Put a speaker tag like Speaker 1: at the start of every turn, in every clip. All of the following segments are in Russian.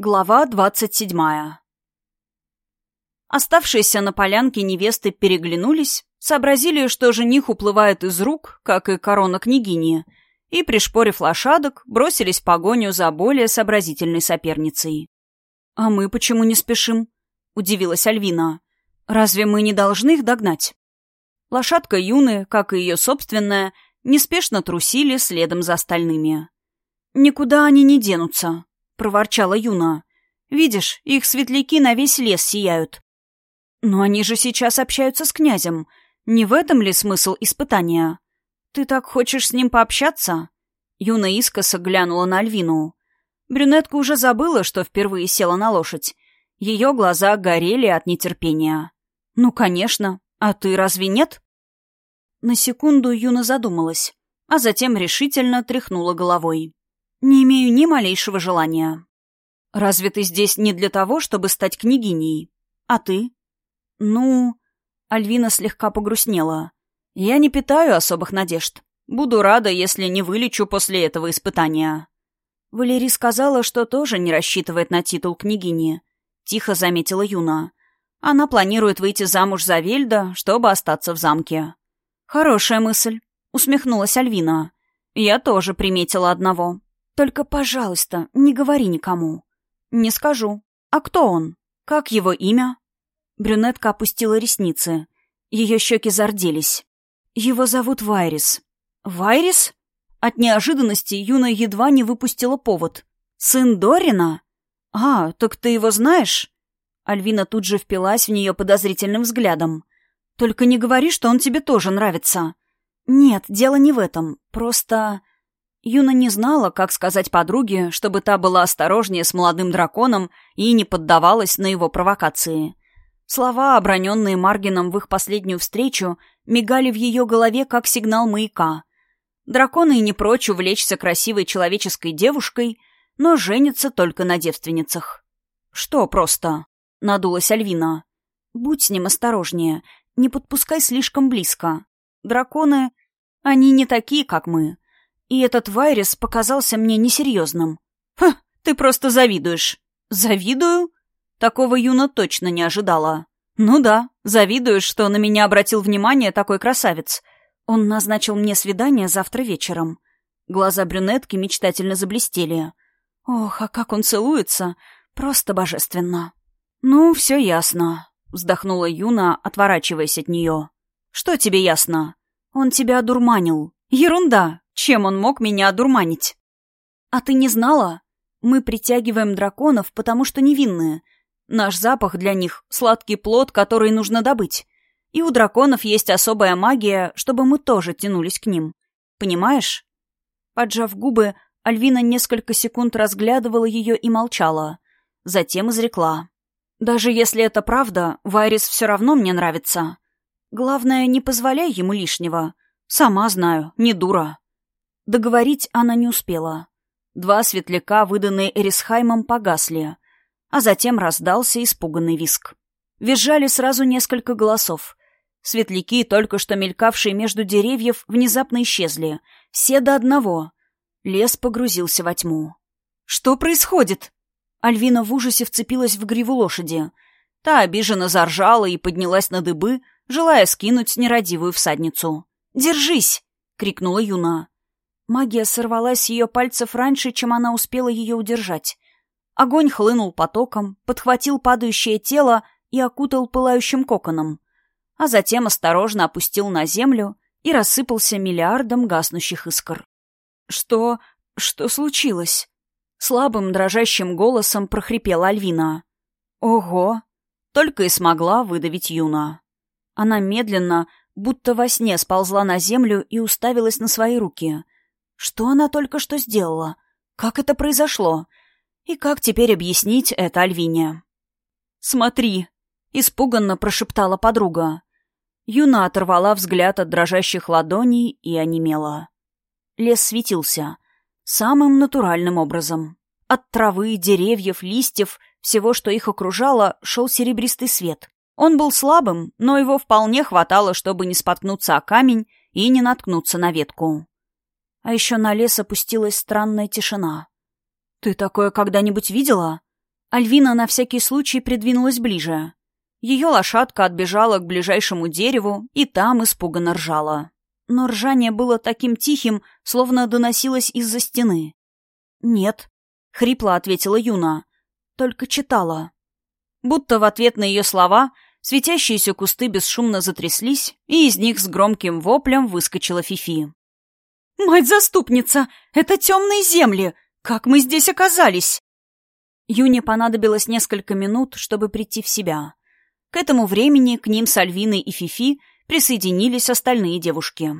Speaker 1: Глава двадцать седьмая Оставшиеся на полянке невесты переглянулись, сообразили, что жених уплывает из рук, как и корона княгини, и, пришпорив лошадок, бросились в погоню за более сообразительной соперницей. «А мы почему не спешим?» — удивилась Альвина. «Разве мы не должны их догнать?» Лошадка Юны, как и ее собственная, неспешно трусили следом за остальными. «Никуда они не денутся», проворчала Юна. «Видишь, их светляки на весь лес сияют». «Но они же сейчас общаются с князем. Не в этом ли смысл испытания? Ты так хочешь с ним пообщаться?» Юна искоса глянула на Альвину. Брюнетка уже забыла, что впервые села на лошадь. Ее глаза горели от нетерпения. «Ну, конечно. А ты разве нет?» На секунду Юна задумалась, а затем решительно тряхнула головой. «Не имею ни малейшего желания». «Разве ты здесь не для того, чтобы стать княгиней? А ты?» «Ну...» Альвина слегка погрустнела. «Я не питаю особых надежд. Буду рада, если не вылечу после этого испытания». Валерий сказала, что тоже не рассчитывает на титул княгини. Тихо заметила Юна. Она планирует выйти замуж за Вельда, чтобы остаться в замке. «Хорошая мысль», — усмехнулась Альвина. «Я тоже приметила одного. Только, пожалуйста, не говори никому. Не скажу. А кто он? Как его имя? Брюнетка опустила ресницы. Ее щеки зарделись. Его зовут Вайрис. Вайрис? От неожиданности Юна едва не выпустила повод. Сын Дорина? А, так ты его знаешь? Альвина тут же впилась в нее подозрительным взглядом. Только не говори, что он тебе тоже нравится. Нет, дело не в этом. Просто... Юна не знала, как сказать подруге, чтобы та была осторожнее с молодым драконом и не поддавалась на его провокации. Слова, оброненные Маргином в их последнюю встречу, мигали в ее голове как сигнал маяка. Драконы не прочь увлечься красивой человеческой девушкой, но женятся только на девственницах. «Что просто?» — надулась Альвина. «Будь с ним осторожнее, не подпускай слишком близко. Драконы, они не такие, как мы». И этот Вайрис показался мне несерьезным. «Ха, ты просто завидуешь». «Завидую?» Такого Юна точно не ожидала. «Ну да, завидуешь, что на меня обратил внимание такой красавец. Он назначил мне свидание завтра вечером». Глаза брюнетки мечтательно заблестели. «Ох, а как он целуется! Просто божественно!» «Ну, все ясно», — вздохнула Юна, отворачиваясь от нее. «Что тебе ясно? Он тебя одурманил. Ерунда! Чем он мог меня одурманить? А ты не знала? Мы притягиваем драконов, потому что невинные. Наш запах для них — сладкий плод, который нужно добыть. И у драконов есть особая магия, чтобы мы тоже тянулись к ним. Понимаешь? Поджав губы, Альвина несколько секунд разглядывала ее и молчала. Затем изрекла. «Даже если это правда, Вайрис все равно мне нравится. Главное, не позволяй ему лишнего. Сама знаю, не дура». Договорить она не успела. Два светляка, выданные Эрисхаймом, погасли, а затем раздался испуганный виск. Визжали сразу несколько голосов. Светляки, только что мелькавшие между деревьев, внезапно исчезли. Все до одного. Лес погрузился во тьму. «Что происходит?» Альвина в ужасе вцепилась в гриву лошади. Та обиженно заржала и поднялась на дыбы, желая скинуть нерадивую всадницу. «Держись!» — крикнула Юна. Магия сорвалась с ее пальцев раньше, чем она успела ее удержать. Огонь хлынул потоком, подхватил падающее тело и окутал пылающим коконом, а затем осторожно опустил на землю и рассыпался миллиардом гаснущих искр. «Что... что случилось?» Слабым, дрожащим голосом прохрипела Альвина. «Ого!» Только и смогла выдавить Юна. Она медленно, будто во сне сползла на землю и уставилась на свои руки — что она только что сделала? Как это произошло? И как теперь объяснить это Альвине? «Смотри!» — испуганно прошептала подруга. Юна оторвала взгляд от дрожащих ладоней и онемела. Лес светился. Самым натуральным образом. От травы, деревьев, листьев, всего, что их окружало, шел серебристый свет. Он был слабым, но его вполне хватало, чтобы не споткнуться о камень и не наткнуться на ветку. А еще на лес опустилась странная тишина. «Ты такое когда-нибудь видела?» Альвина на всякий случай придвинулась ближе. Ее лошадка отбежала к ближайшему дереву и там испуганно ржала. Но ржание было таким тихим, словно доносилось из-за стены. «Нет», — хрипло ответила Юна. «Только читала». Будто в ответ на ее слова светящиеся кусты бесшумно затряслись, и из них с громким воплем выскочила Фифи.
Speaker 2: «Мать-заступница! Это темные земли! Как мы здесь оказались?»
Speaker 1: Юне понадобилось несколько минут, чтобы прийти в себя. К этому времени к ним с Альвиной и Фифи присоединились остальные девушки.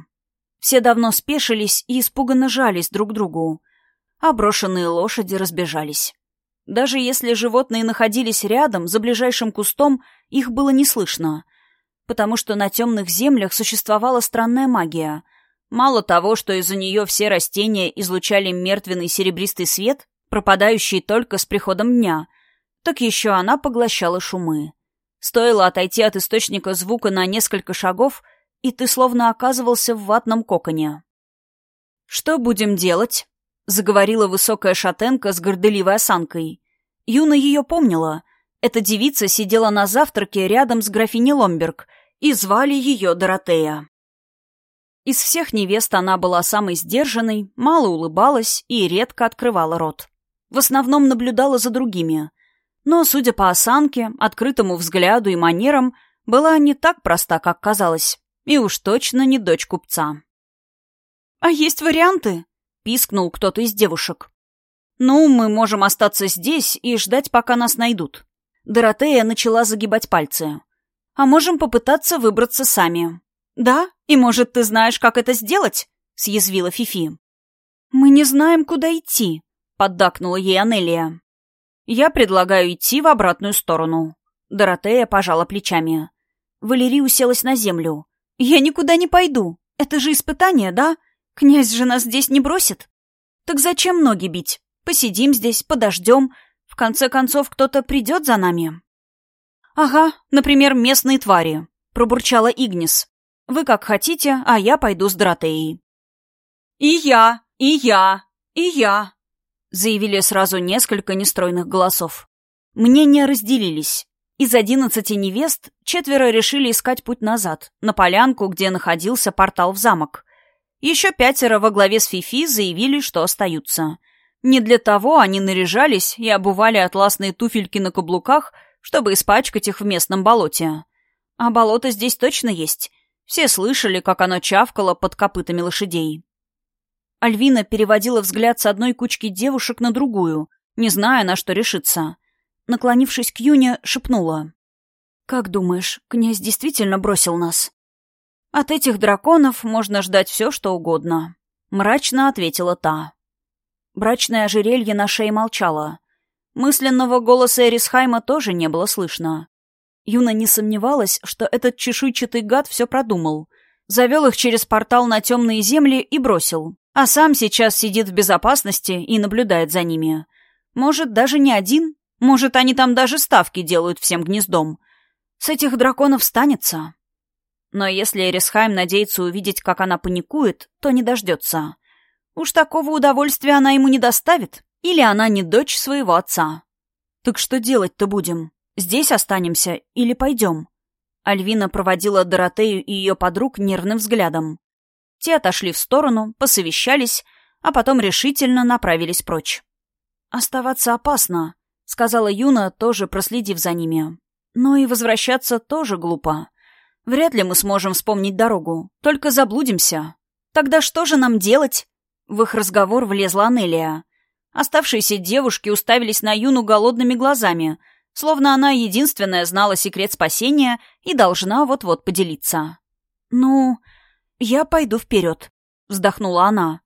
Speaker 1: Все давно спешились и испуганно жались друг к другу. А брошенные лошади разбежались. Даже если животные находились рядом, за ближайшим кустом, их было не слышно, потому что на темных землях существовала странная магия. Мало того, что из-за нее все растения излучали мертвенный серебристый свет, пропадающий только с приходом дня, так еще она поглощала шумы. Стоило отойти от источника звука на несколько шагов, и ты словно оказывался в ватном коконе. «Что будем делать?» — заговорила высокая шатенка с горделивой осанкой. Юна ее помнила. Эта девица сидела на завтраке рядом с графиней Ломберг, и звали ее Доротея. Из всех невест она была самой сдержанной, мало улыбалась и редко открывала рот. В основном наблюдала за другими. Но, судя по осанке, открытому взгляду и манерам, была не так проста, как казалось. И уж точно не дочь купца.
Speaker 2: «А есть варианты?» — пискнул кто-то из девушек.
Speaker 1: «Ну, мы можем остаться здесь и ждать, пока нас найдут». Доротея начала загибать пальцы. «А можем попытаться выбраться сами».
Speaker 2: «Да? И, может, ты знаешь, как это сделать?» — съязвила Фифи.
Speaker 1: «Мы не знаем, куда идти», — поддакнула ей Анелия. «Я предлагаю идти в обратную сторону». Доротея пожала плечами. Валерия уселась на землю.
Speaker 2: «Я никуда не пойду. Это же испытание, да? Князь же нас здесь не бросит. Так зачем ноги бить? Посидим здесь, подождем. В конце концов, кто-то придет за нами».
Speaker 1: «Ага, например, местные твари», — пробурчала Игнис. «Вы как хотите, а я пойду с Доротеей».
Speaker 2: «И я, и я, и я», —
Speaker 1: заявили сразу несколько нестройных голосов. Мнения разделились. Из одиннадцати невест четверо решили искать путь назад, на полянку, где находился портал в замок. Еще пятеро во главе с Фифи заявили, что остаются. Не для того они наряжались и обували атласные туфельки на каблуках, чтобы испачкать их в местном болоте. А болото здесь точно есть. Все слышали, как оно чавкало под копытами лошадей. Альвина переводила взгляд с одной кучки девушек на другую, не зная, на что решиться. Наклонившись к Юне, шепнула. «Как думаешь, князь действительно бросил нас?» «От этих драконов можно ждать все, что угодно», — мрачно ответила та. Брачное ожерелье на шее молчало. Мысленного голоса Эрисхайма тоже не было слышно. Юна не сомневалась, что этот чешуйчатый гад все продумал. Завел их через портал на темные земли и бросил а сам сейчас сидит в безопасности и наблюдает за ними. Может, даже не один? Может, они там даже ставки делают всем гнездом? С этих драконов станется. Но если Эрисхайм надеется увидеть, как она паникует, то не дождется. Уж такого удовольствия она ему не доставит, или она не дочь своего отца. Так что делать-то будем? Здесь останемся или пойдем? Альвина проводила Доротею и ее подруг нервным взглядом. Те отошли в сторону, посовещались, а потом решительно направились прочь. «Оставаться опасно», — сказала Юна, тоже проследив за ними. «Но и возвращаться тоже глупо. Вряд ли мы сможем вспомнить дорогу, только заблудимся. Тогда что же нам делать?» В их разговор влезла Анелия. Оставшиеся девушки уставились на Юну голодными глазами, словно она единственная знала секрет спасения и должна вот-вот поделиться. «Ну, «Я пойду вперед», — вздохнула она.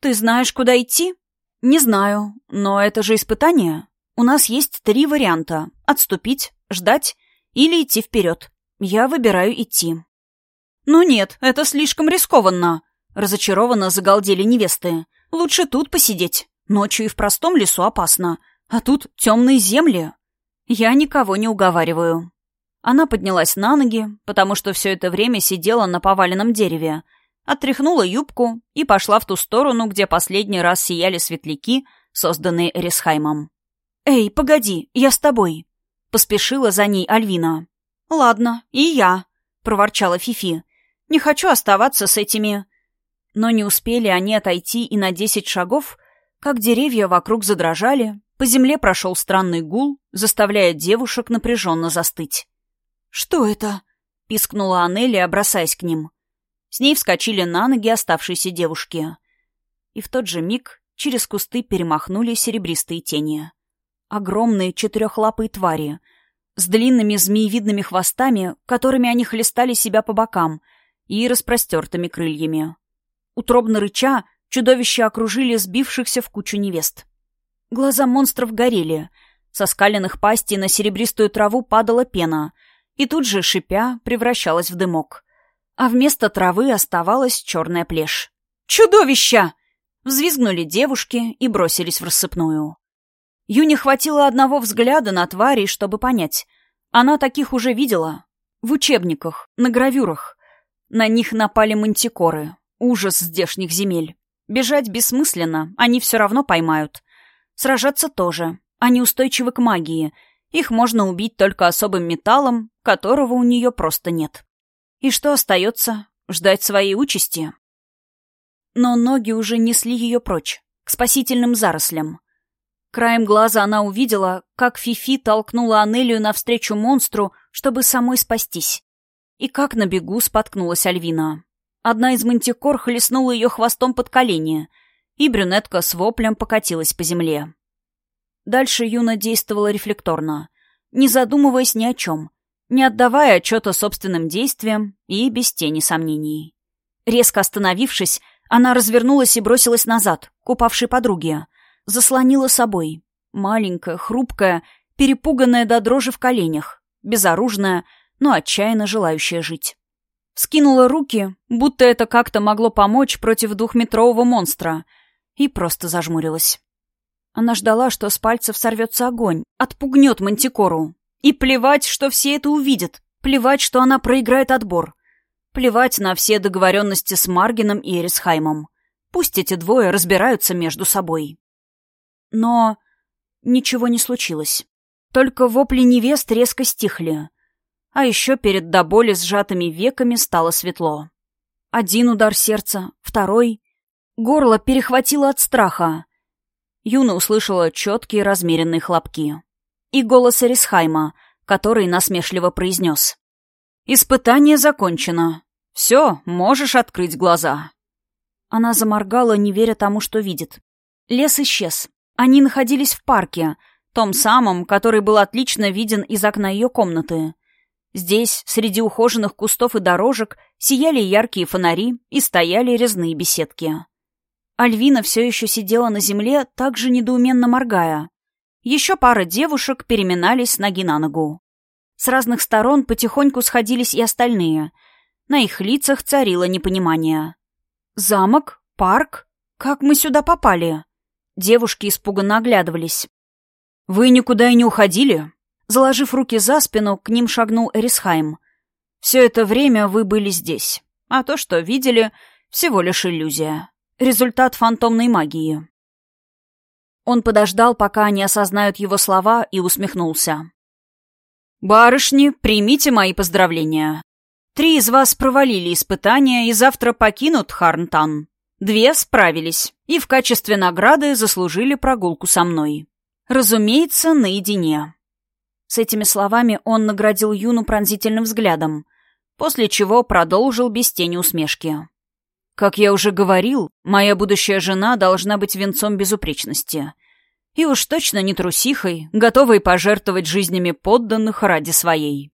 Speaker 1: «Ты знаешь, куда идти?» «Не знаю, но это же испытание. У нас есть три варианта — отступить, ждать или идти вперед. Я выбираю идти». «Ну нет, это слишком рискованно», — разочарованно загалдели невесты. «Лучше тут посидеть. Ночью и в простом лесу опасно. А тут темные земли». «Я никого не уговариваю», она поднялась на ноги, потому что все это время сидела на поваленном дереве, отряхнула юбку и пошла в ту сторону, где последний раз сияли светляки, созданные Эрисхаймом.
Speaker 2: «Эй, погоди, я с тобой!» — поспешила за ней Альвина. «Ладно, и я», — проворчала Фифи. «Не хочу оставаться с этими...» Но не успели они отойти и на десять шагов, как деревья вокруг задрожали, по земле прошел странный гул, заставляя девушек напряженно застыть. «Что это?» — пискнула Анелия, бросаясь к ним. С ней вскочили на ноги оставшиеся девушки. И в тот же миг через кусты перемахнули серебристые тени. Огромные четырехлапые твари с длинными змеевидными хвостами, которыми они хлестали себя по бокам, и распростертыми крыльями. Утробно рыча, чудовища окружили сбившихся в кучу невест. Глаза монстров горели. Со скаленных пастей на серебристую траву падала пена, и тут же, шипя, превращалась в дымок. А вместо травы оставалась черная плешь. «Чудовища!» Взвизгнули девушки и бросились в рассыпную. Юне хватило одного взгляда на тварей, чтобы понять. Она таких уже видела. В учебниках, на гравюрах. На них напали мантикоры. Ужас здешних земель. Бежать бессмысленно, они все равно поймают. Сражаться тоже. Они устойчивы к магии. Их можно убить только особым металлом, которого у нее просто нет. И что остается? Ждать своей участи? но ноги уже несли ее прочь, к спасительным зарослям. Краем глаза она увидела, как Фифи толкнула Анелию навстречу монстру, чтобы самой спастись. И как на бегу споткнулась Альвина. Одна из мантикор хлестнула ее хвостом под колени, и брюнетка с воплем покатилась по земле. Дальше Юна действовала рефлекторно, не задумываясь ни о чем, не отдавая отчета собственным действиям и без тени сомнений. Резко остановившись, она развернулась и бросилась назад, к упавшей подруге. Заслонила собой. Маленькая, хрупкая, перепуганная до дрожи в коленях. Безоружная, но отчаянно желающая жить. Скинула руки, будто это как-то могло помочь против двухметрового монстра, и просто зажмурилась. Она ждала, что с пальцев сорвется огонь, отпугнет мантикору. И плевать, что все это увидят. Плевать, что она проиграет отбор. Плевать на все договоренности с Маргином и Эрисхаймом. Пусть эти двое разбираются между собой. Но ничего не случилось. Только вопли невест резко стихли. А еще перед до боли сжатыми веками стало светло. Один удар сердца, второй. Горло перехватило от страха. Юна услышала четкие размеренные хлопки. И голос Эрисхайма, который насмешливо произнес. «Испытание закончено. Все, можешь открыть глаза». Она заморгала, не веря тому, что видит. Лес исчез. Они находились в парке, том самом, который был отлично виден из окна ее комнаты. Здесь, среди ухоженных кустов и дорожек, сияли яркие фонари и стояли резные беседки. Альвина все еще сидела на земле, также недоуменно моргая. Еще пара девушек переминались ноги на ногу. С разных сторон потихоньку сходились и остальные. На их лицах царило непонимание. «Замок? Парк? Как мы сюда попали?» Девушки испуганно оглядывались. «Вы никуда и не уходили?» Заложив руки за спину, к ним шагнул Эрисхайм. «Все это время вы были здесь. А то, что видели, всего лишь иллюзия. Результат фантомной магии». Он подождал, пока они осознают его слова, и усмехнулся. «Барышни, примите мои поздравления. Три из вас провалили испытания и завтра покинут Харнтан. Две справились и в качестве награды заслужили прогулку со мной. Разумеется, наедине». С этими словами он наградил Юну пронзительным взглядом, после чего продолжил без тени усмешки. «Как я уже говорил, моя будущая жена должна быть венцом безупречности». И уж точно не трусихой, готовой пожертвовать жизнями подданных ради своей.